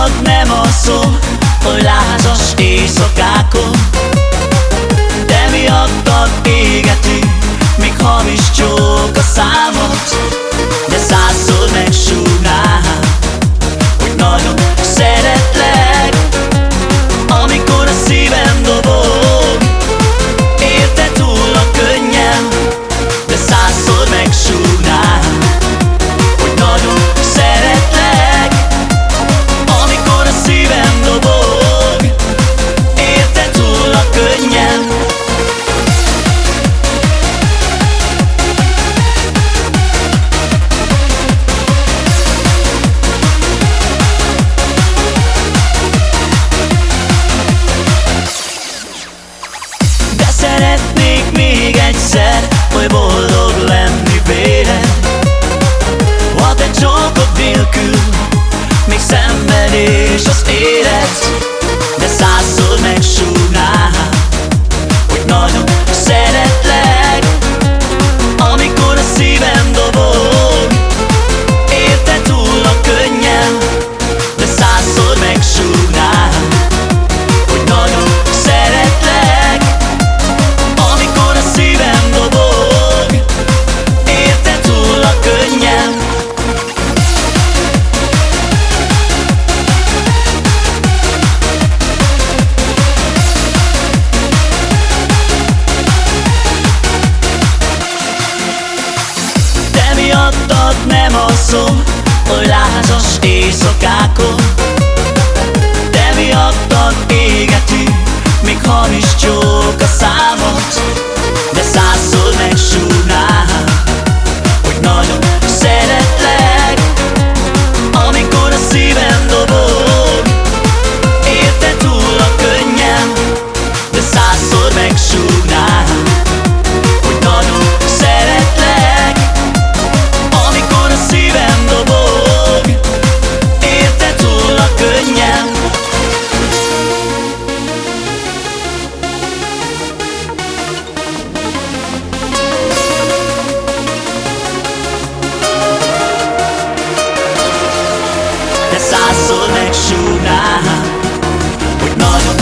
Rólad nem alszom, hogy lázas éjszakákon. De miatt szenvedés az élet De százszor megsúgná, hogy nagyon Sokat nem alszom a lázas éjszakákon. De miattad égető, még hal is csók a számat De százszor megsúg の